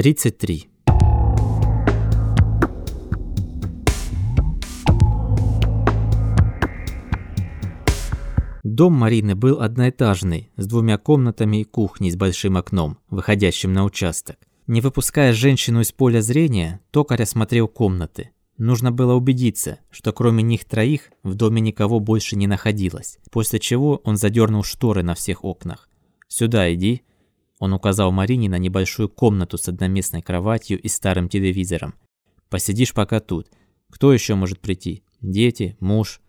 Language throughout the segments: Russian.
33. Дом Марины был одноэтажный, с двумя комнатами и кухней с большим окном, выходящим на участок. Не выпуская женщину из поля зрения, токарь осмотрел комнаты. Нужно было убедиться, что кроме них троих в доме никого больше не находилось, после чего он задернул шторы на всех окнах. «Сюда иди», он указал Марине на небольшую комнату с одноместной кроватью и старым телевизором. «Посидишь пока тут. Кто еще может прийти? Дети? Муж?»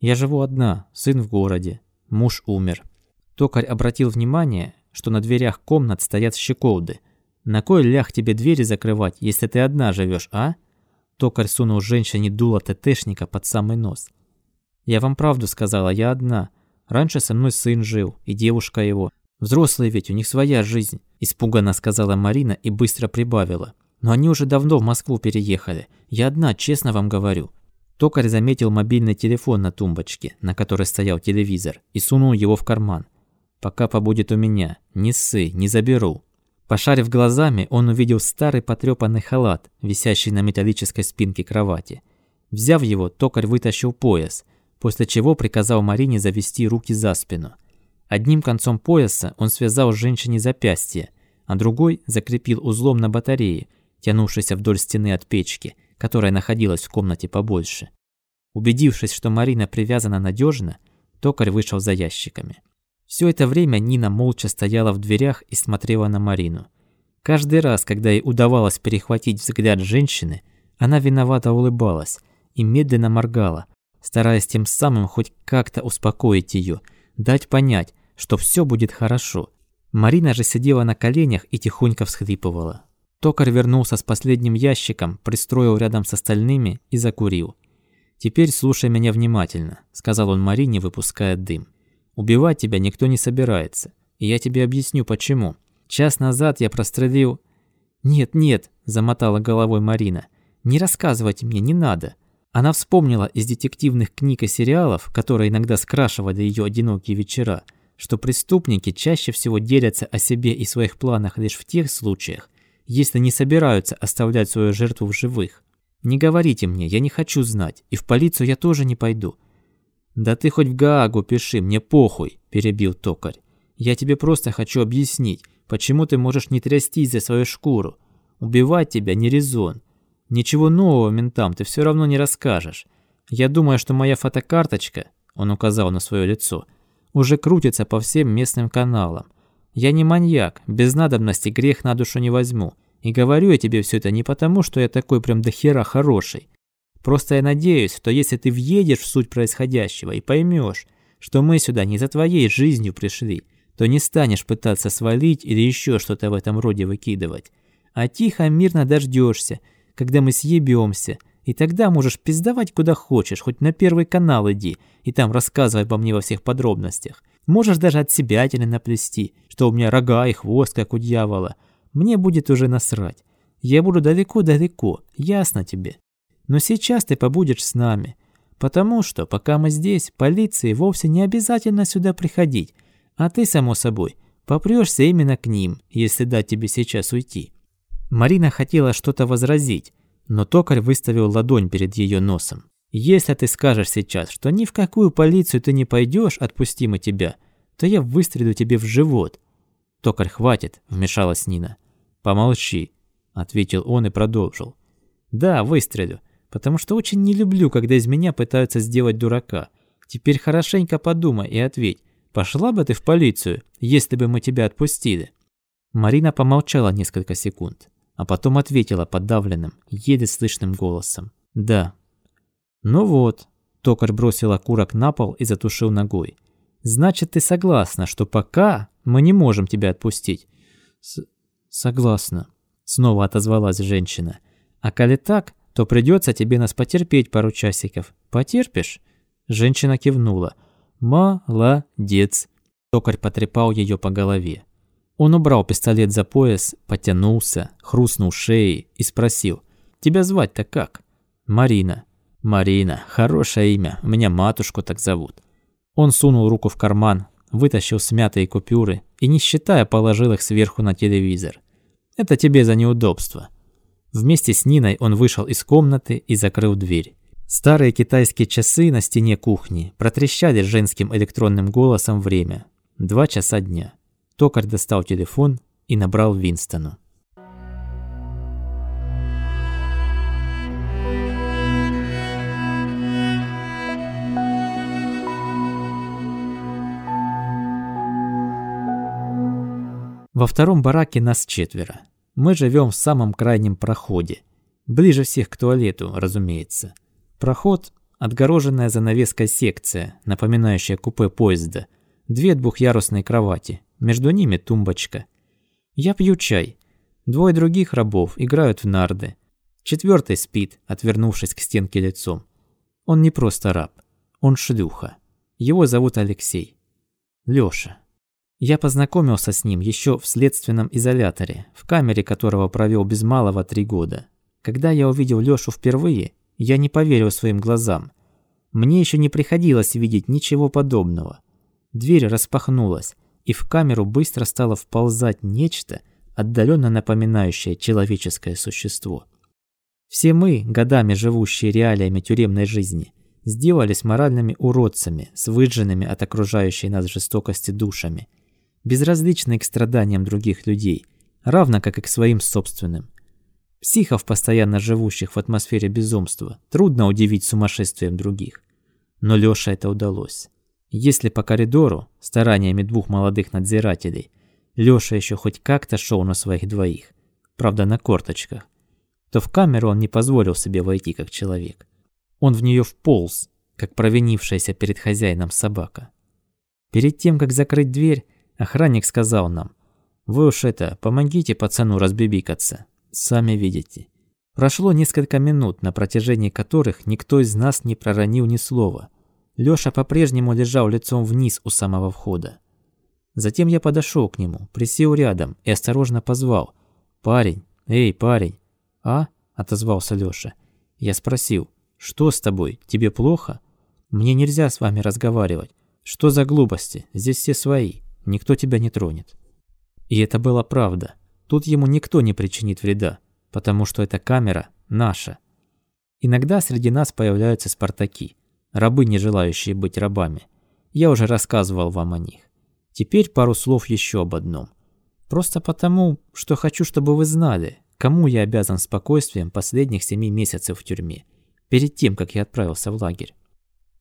«Я живу одна, сын в городе. Муж умер». Токарь обратил внимание, что на дверях комнат стоят щеколды. «На кой лях тебе двери закрывать, если ты одна живешь, а?» Токарь сунул женщине дуло ТТшника под самый нос. «Я вам правду сказала, я одна. Раньше со мной сын жил, и девушка его. Взрослые ведь, у них своя жизнь», – испуганно сказала Марина и быстро прибавила. «Но они уже давно в Москву переехали. Я одна, честно вам говорю». Токарь заметил мобильный телефон на тумбочке, на которой стоял телевизор, и сунул его в карман. «Пока побудет у меня. Не ссы, не заберу». Пошарив глазами, он увидел старый потрёпанный халат, висящий на металлической спинке кровати. Взяв его, токарь вытащил пояс, после чего приказал Марине завести руки за спину – Одним концом пояса он связал женщине запястье, а другой закрепил узлом на батарее, тянувшейся вдоль стены от печки, которая находилась в комнате побольше. Убедившись, что Марина привязана надежно, токарь вышел за ящиками. Все это время Нина молча стояла в дверях и смотрела на Марину. Каждый раз, когда ей удавалось перехватить взгляд женщины, она виновато улыбалась и медленно моргала, стараясь тем самым хоть как-то успокоить ее, дать понять, что все будет хорошо. Марина же сидела на коленях и тихонько всхлипывала. Токарь вернулся с последним ящиком, пристроил рядом с остальными и закурил. «Теперь слушай меня внимательно», – сказал он Марине, выпуская дым. «Убивать тебя никто не собирается, и я тебе объясню, почему. Час назад я прострелил...» «Нет, нет», – замотала головой Марина. «Не рассказывайте мне, не надо. Она вспомнила из детективных книг и сериалов, которые иногда скрашивали ее одинокие вечера, что преступники чаще всего делятся о себе и своих планах лишь в тех случаях, если не собираются оставлять свою жертву в живых. Не говорите мне, я не хочу знать, и в полицию я тоже не пойду. Да ты хоть в Гаагу пиши, мне похуй, перебил токарь. Я тебе просто хочу объяснить, почему ты можешь не трястись за свою шкуру. Убивать тебя не резон. Ничего нового ментам ты все равно не расскажешь. Я думаю, что моя фотокарточка, он указал на свое лицо, уже крутится по всем местным каналам. Я не маньяк, без надобности грех на душу не возьму. И говорю я тебе все это не потому, что я такой прям дохера хороший. Просто я надеюсь, что если ты въедешь в суть происходящего и поймешь, что мы сюда не за твоей жизнью пришли, то не станешь пытаться свалить или еще что-то в этом роде выкидывать. А тихо, мирно дождешься, когда мы съебемся, и тогда можешь пиздовать куда хочешь, хоть на первый канал иди, и там рассказывай обо мне во всех подробностях. Можешь даже от себя тени наплести, что у меня рога и хвост, как у дьявола. Мне будет уже насрать. Я буду далеко-далеко, ясно тебе. Но сейчас ты побудешь с нами. Потому что, пока мы здесь, полиции вовсе не обязательно сюда приходить. А ты, само собой, попрёшься именно к ним, если дать тебе сейчас уйти. Марина хотела что-то возразить, но токарь выставил ладонь перед ее носом. «Если ты скажешь сейчас, что ни в какую полицию ты не пойдешь, отпусти мы тебя, то я выстрелю тебе в живот». «Токарь, хватит», – вмешалась Нина. «Помолчи», – ответил он и продолжил. «Да, выстрелю, потому что очень не люблю, когда из меня пытаются сделать дурака. Теперь хорошенько подумай и ответь, пошла бы ты в полицию, если бы мы тебя отпустили?» Марина помолчала несколько секунд а потом ответила подавленным, еле слышным голосом. «Да». «Ну вот», – токарь бросил окурок на пол и затушил ногой. «Значит, ты согласна, что пока мы не можем тебя отпустить?» С «Согласна», – снова отозвалась женщина. «А коли так, то придется тебе нас потерпеть пару часиков. Потерпишь?» Женщина кивнула. «Молодец!» Токарь потрепал ее по голове. Он убрал пистолет за пояс, потянулся, хрустнул шеей и спросил. «Тебя звать-то как?» «Марина». «Марина. Хорошее имя. Меня матушку так зовут». Он сунул руку в карман, вытащил смятые купюры и, не считая, положил их сверху на телевизор. Это тебе за неудобство». Вместе с Ниной он вышел из комнаты и закрыл дверь. Старые китайские часы на стене кухни протрещали женским электронным голосом время. Два часа дня. Токарь достал телефон и набрал Винстону. Во втором бараке нас четверо. Мы живем в самом крайнем проходе. Ближе всех к туалету, разумеется. Проход – отгороженная занавеской секция, напоминающая купе поезда. Две двухъярусные кровати, между ними тумбочка. Я пью чай. Двое других рабов играют в нарды. Четвертый спит, отвернувшись к стенке лицом. Он не просто раб, он шлюха. Его зовут Алексей. Лёша. Я познакомился с ним еще в следственном изоляторе, в камере которого провел без малого три года. Когда я увидел Лёшу впервые, я не поверил своим глазам. Мне еще не приходилось видеть ничего подобного. Дверь распахнулась, и в камеру быстро стало вползать нечто, отдаленно напоминающее человеческое существо. Все мы, годами живущие реалиями тюремной жизни, сделались моральными уродцами с выжженными от окружающей нас жестокости душами – безразличные к страданиям других людей, равно как и к своим собственным. Психов, постоянно живущих в атмосфере безумства, трудно удивить сумасшествием других. Но Лёше это удалось. Если по коридору, стараниями двух молодых надзирателей, Лёша еще хоть как-то шел на своих двоих, правда на корточках, то в камеру он не позволил себе войти как человек. Он в нее вполз, как провинившаяся перед хозяином собака. Перед тем, как закрыть дверь, Охранник сказал нам, «Вы уж это, помогите пацану разбибикаться, сами видите». Прошло несколько минут, на протяжении которых никто из нас не проронил ни слова. Лёша по-прежнему лежал лицом вниз у самого входа. Затем я подошел к нему, присел рядом и осторожно позвал. «Парень, эй, парень!» «А?» – отозвался Лёша. Я спросил, «Что с тобой? Тебе плохо?» «Мне нельзя с вами разговаривать. Что за глупости? Здесь все свои» никто тебя не тронет. И это была правда. Тут ему никто не причинит вреда, потому что эта камера наша. Иногда среди нас появляются спартаки, рабы, не желающие быть рабами. Я уже рассказывал вам о них. Теперь пару слов еще об одном. Просто потому, что хочу, чтобы вы знали, кому я обязан спокойствием последних семи месяцев в тюрьме, перед тем, как я отправился в лагерь.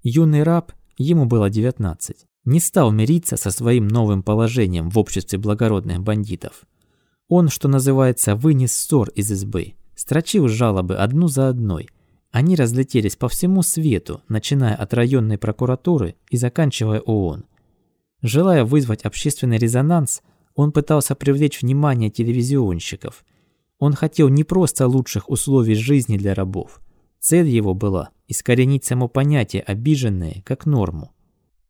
Юный раб, ему было 19, не стал мириться со своим новым положением в обществе благородных бандитов. Он, что называется, вынес ссор из избы, строчил жалобы одну за одной. Они разлетелись по всему свету, начиная от районной прокуратуры и заканчивая ООН. Желая вызвать общественный резонанс, он пытался привлечь внимание телевизионщиков. Он хотел не просто лучших условий жизни для рабов. Цель его была искоренить само понятие «обиженные» как норму.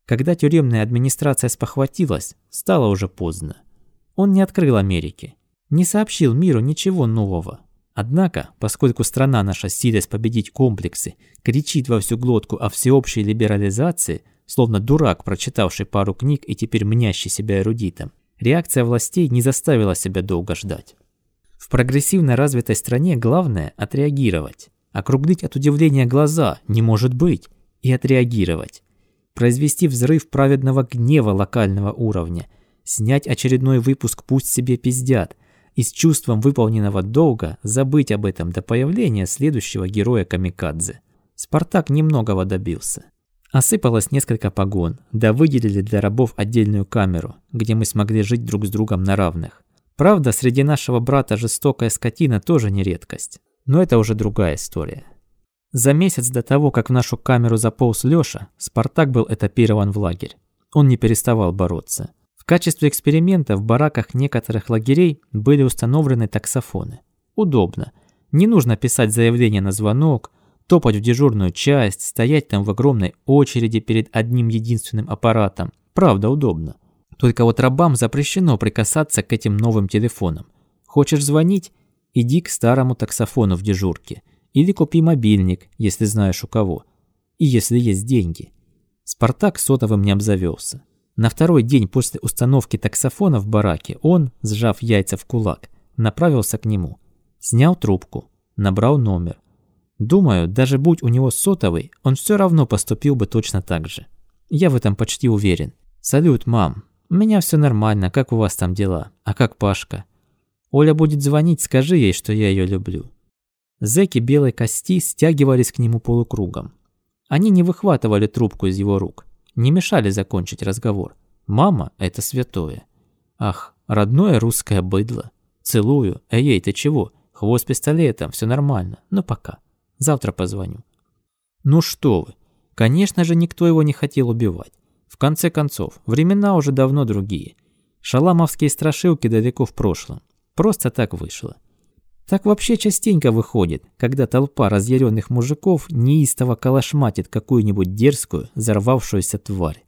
Когда тюремная администрация спохватилась, стало уже поздно. Он не открыл Америки, не сообщил миру ничего нового. Однако, поскольку страна наша, силясь победить комплексы, кричит во всю глотку о всеобщей либерализации, словно дурак, прочитавший пару книг и теперь мнящий себя эрудитом, реакция властей не заставила себя долго ждать. В прогрессивно развитой стране главное – отреагировать. Округлить от удивления глаза не может быть и отреагировать произвести взрыв праведного гнева локального уровня, снять очередной выпуск «Пусть себе пиздят» и с чувством выполненного долга забыть об этом до появления следующего героя Камикадзе. Спартак немногого добился. Осыпалось несколько погон, да выделили для рабов отдельную камеру, где мы смогли жить друг с другом на равных. Правда, среди нашего брата жестокая скотина тоже не редкость. Но это уже другая история. За месяц до того, как в нашу камеру заполз Лёша, Спартак был этапирован в лагерь. Он не переставал бороться. В качестве эксперимента в бараках некоторых лагерей были установлены таксофоны. Удобно. Не нужно писать заявление на звонок, топать в дежурную часть, стоять там в огромной очереди перед одним единственным аппаратом. Правда, удобно. Только вот рабам запрещено прикасаться к этим новым телефонам. Хочешь звонить? Иди к старому таксофону в дежурке – или купи мобильник, если знаешь у кого. И если есть деньги. Спартак сотовым не обзавелся. На второй день после установки таксофона в бараке он, сжав яйца в кулак, направился к нему. Снял трубку, набрал номер. Думаю, даже будь у него сотовый, он все равно поступил бы точно так же. Я в этом почти уверен. «Салют, мам. У меня все нормально, как у вас там дела? А как Пашка?» «Оля будет звонить, скажи ей, что я ее люблю». Зэки белой кости стягивались к нему полукругом. Они не выхватывали трубку из его рук, не мешали закончить разговор. Мама – это святое. Ах, родное русское быдло. Целую. Эй, ты чего? Хвост пистолетом, все нормально. Но пока. Завтра позвоню. Ну что вы. Конечно же, никто его не хотел убивать. В конце концов, времена уже давно другие. Шаламовские страшилки далеко в прошлом. Просто так вышло. Так вообще частенько выходит, когда толпа разъяренных мужиков неистово калашматит какую-нибудь дерзкую, взорвавшуюся тварь.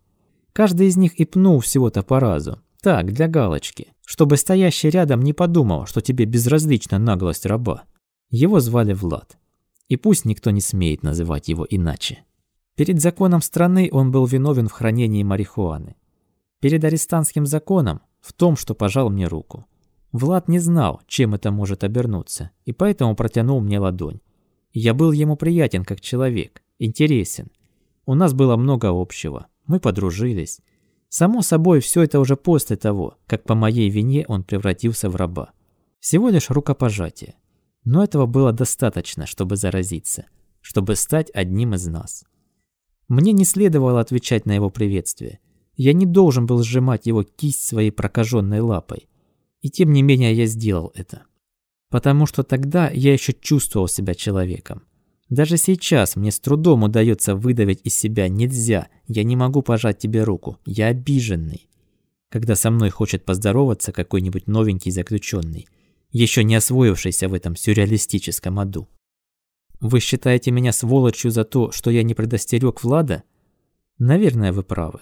Каждый из них и пнул всего-то по разу. Так, для галочки. Чтобы стоящий рядом не подумал, что тебе безразлична наглость раба. Его звали Влад. И пусть никто не смеет называть его иначе. Перед законом страны он был виновен в хранении марихуаны. Перед арестантским законом в том, что пожал мне руку. Влад не знал, чем это может обернуться, и поэтому протянул мне ладонь. Я был ему приятен как человек, интересен. У нас было много общего, мы подружились. Само собой, все это уже после того, как по моей вине он превратился в раба. Всего лишь рукопожатие. Но этого было достаточно, чтобы заразиться, чтобы стать одним из нас. Мне не следовало отвечать на его приветствие. Я не должен был сжимать его кисть своей прокаженной лапой. И тем не менее я сделал это. Потому что тогда я еще чувствовал себя человеком. Даже сейчас мне с трудом удается выдавить из себя «нельзя», «я не могу пожать тебе руку», «я обиженный». Когда со мной хочет поздороваться какой-нибудь новенький заключенный, еще не освоившийся в этом сюрреалистическом аду. Вы считаете меня сволочью за то, что я не предостерег Влада? Наверное, вы правы.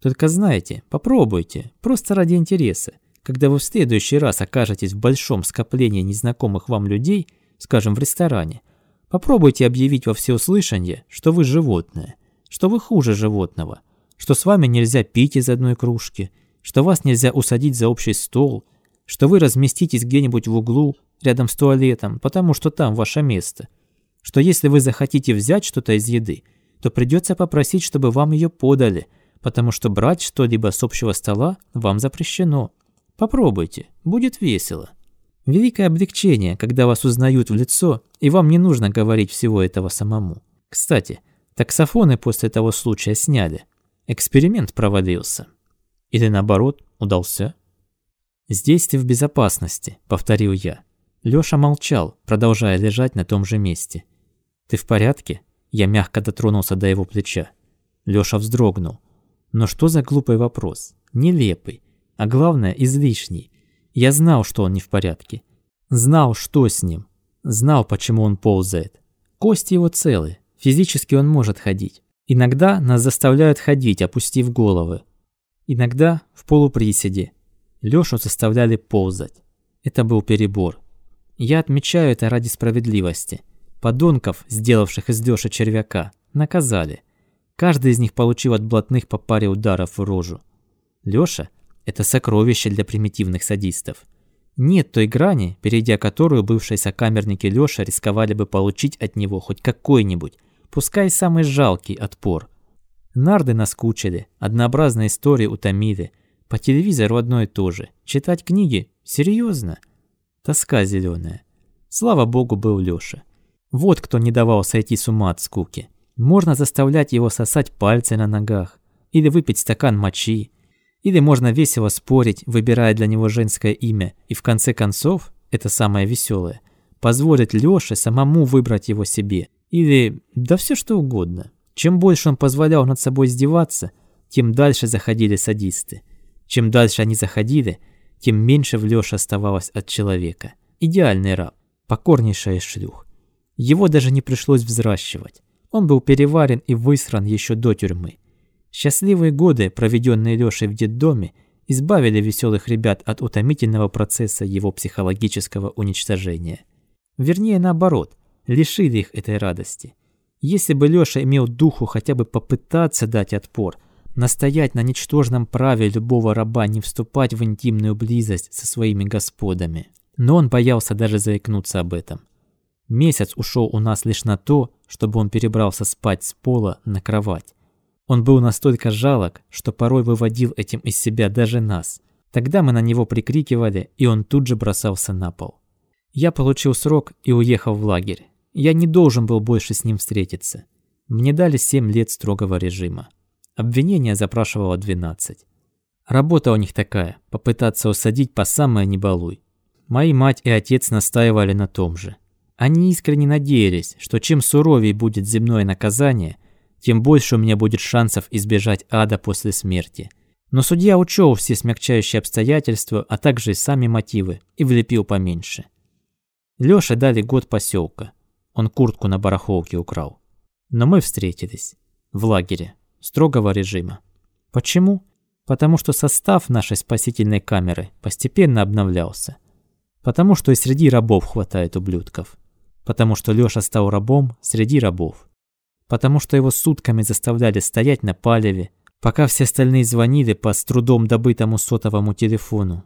Только знаете, попробуйте, просто ради интереса. Когда вы в следующий раз окажетесь в большом скоплении незнакомых вам людей, скажем, в ресторане, попробуйте объявить во всеуслышание, что вы животное, что вы хуже животного, что с вами нельзя пить из одной кружки, что вас нельзя усадить за общий стол, что вы разместитесь где-нибудь в углу, рядом с туалетом, потому что там ваше место, что если вы захотите взять что-то из еды, то придется попросить, чтобы вам ее подали, потому что брать что-либо с общего стола вам запрещено. Попробуйте, будет весело. Великое облегчение, когда вас узнают в лицо, и вам не нужно говорить всего этого самому. Кстати, таксофоны после того случая сняли. Эксперимент провалился. Или наоборот, удался. «Здесь ты в безопасности», — повторил я. Лёша молчал, продолжая лежать на том же месте. «Ты в порядке?» Я мягко дотронулся до его плеча. Лёша вздрогнул. Но что за глупый вопрос? Нелепый а главное излишний. Я знал, что он не в порядке. Знал, что с ним. Знал, почему он ползает. Кости его целы, физически он может ходить. Иногда нас заставляют ходить, опустив головы. Иногда в полуприседе. Лёшу заставляли ползать. Это был перебор. Я отмечаю это ради справедливости. Подонков, сделавших из Лёши червяка, наказали. Каждый из них получил от блатных по паре ударов в рожу. Лёша это сокровище для примитивных садистов. Нет той грани, перейдя которую бывшие сокамерники Лёша рисковали бы получить от него хоть какой-нибудь, пускай самый жалкий отпор. Нарды наскучили, однообразные истории утомили. По телевизору одно и то же. Читать книги? Серьезно? Тоска зеленая. Слава богу, был Лёша. Вот кто не давал сойти с ума от скуки. Можно заставлять его сосать пальцы на ногах. Или выпить стакан мочи. Или можно весело спорить, выбирая для него женское имя, и в конце концов, это самое веселое, позволить Лёше самому выбрать его себе. Или да все что угодно. Чем больше он позволял над собой издеваться, тем дальше заходили садисты. Чем дальше они заходили, тем меньше в Лёше оставалось от человека. Идеальный раб, покорнейшая шлюх. Его даже не пришлось взращивать. Он был переварен и высран еще до тюрьмы. Счастливые годы, проведенные Лешей в детдоме, избавили веселых ребят от утомительного процесса его психологического уничтожения. Вернее, наоборот, лишили их этой радости. Если бы Лёша имел духу хотя бы попытаться дать отпор, настоять на ничтожном праве любого раба не вступать в интимную близость со своими господами, Но он боялся даже заикнуться об этом. Месяц ушел у нас лишь на то, чтобы он перебрался спать с пола на кровать. Он был настолько жалок, что порой выводил этим из себя даже нас. Тогда мы на него прикрикивали, и он тут же бросался на пол. Я получил срок и уехал в лагерь. Я не должен был больше с ним встретиться. Мне дали 7 лет строгого режима. Обвинение запрашивало 12. Работа у них такая – попытаться усадить по самое не балуй. Мои мать и отец настаивали на том же. Они искренне надеялись, что чем суровее будет земное наказание, тем больше у меня будет шансов избежать ада после смерти. Но судья учел все смягчающие обстоятельства, а также и сами мотивы, и влепил поменьше. Лёше дали год поселка. Он куртку на барахолке украл. Но мы встретились. В лагере. Строгого режима. Почему? Потому что состав нашей спасительной камеры постепенно обновлялся. Потому что и среди рабов хватает ублюдков. Потому что Лёша стал рабом среди рабов. Потому что его сутками заставляли стоять на палеве, пока все остальные звонили по с трудом добытому сотовому телефону.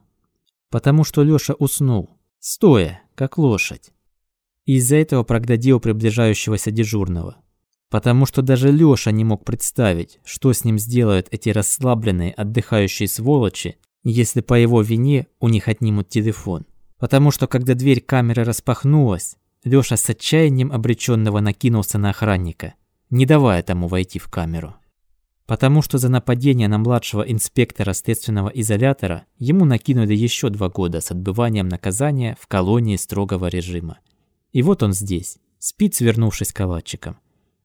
Потому что Лёша уснул, стоя, как лошадь. И из-за этого прогнодил приближающегося дежурного. Потому что даже Лёша не мог представить, что с ним сделают эти расслабленные, отдыхающие сволочи, если по его вине у них отнимут телефон. Потому что когда дверь камеры распахнулась, Лёша с отчаянием обречённого накинулся на охранника, не давая тому войти в камеру. Потому что за нападение на младшего инспектора следственного изолятора ему накинули ещё два года с отбыванием наказания в колонии строгого режима. И вот он здесь, спит, свернувшись калачиком.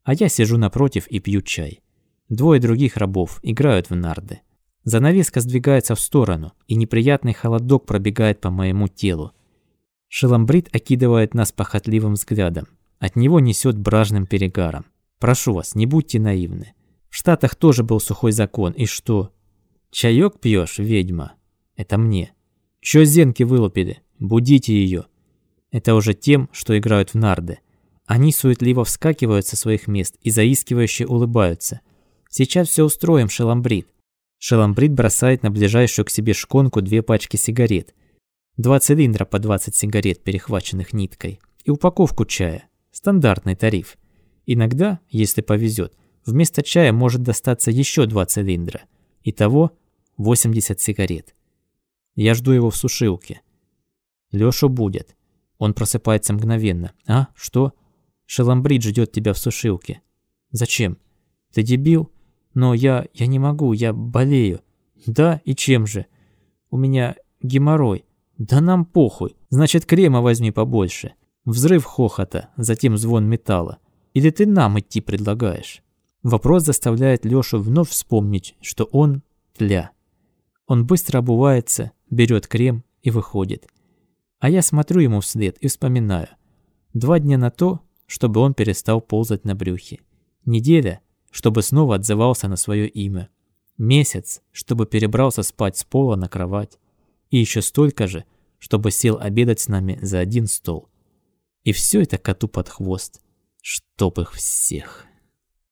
А я сижу напротив и пью чай. Двое других рабов играют в нарды. Занавеска сдвигается в сторону, и неприятный холодок пробегает по моему телу, Шеламбрид окидывает нас похотливым взглядом. От него несет бражным перегаром. Прошу вас, не будьте наивны. В Штатах тоже был сухой закон, и что? Чаек пьешь, ведьма? Это мне. Чё зенки вылупили? Будите ее. Это уже тем, что играют в нарды. Они суетливо вскакивают со своих мест и заискивающе улыбаются. Сейчас все устроим, Шеламбрид. Шеламбрид бросает на ближайшую к себе шконку две пачки сигарет – Два цилиндра по 20 сигарет, перехваченных ниткой, и упаковку чая. Стандартный тариф. Иногда, если повезет, вместо чая может достаться еще два цилиндра. Итого 80 сигарет. Я жду его в сушилке. Лёшу будет. Он просыпается мгновенно. А, что? Шеламбрид ждет тебя в сушилке. Зачем? Ты дебил? Но я... я не могу, я болею. Да, и чем же? У меня геморрой. «Да нам похуй. Значит, крема возьми побольше». Взрыв хохота, затем звон металла. «Или ты нам идти предлагаешь?» Вопрос заставляет Лёшу вновь вспомнить, что он тля. Он быстро обувается, берет крем и выходит. А я смотрю ему вслед и вспоминаю. Два дня на то, чтобы он перестал ползать на брюхе. Неделя, чтобы снова отзывался на свое имя. Месяц, чтобы перебрался спать с пола на кровать и еще столько же, чтобы сел обедать с нами за один стол. И все это коту под хвост, чтоб их всех.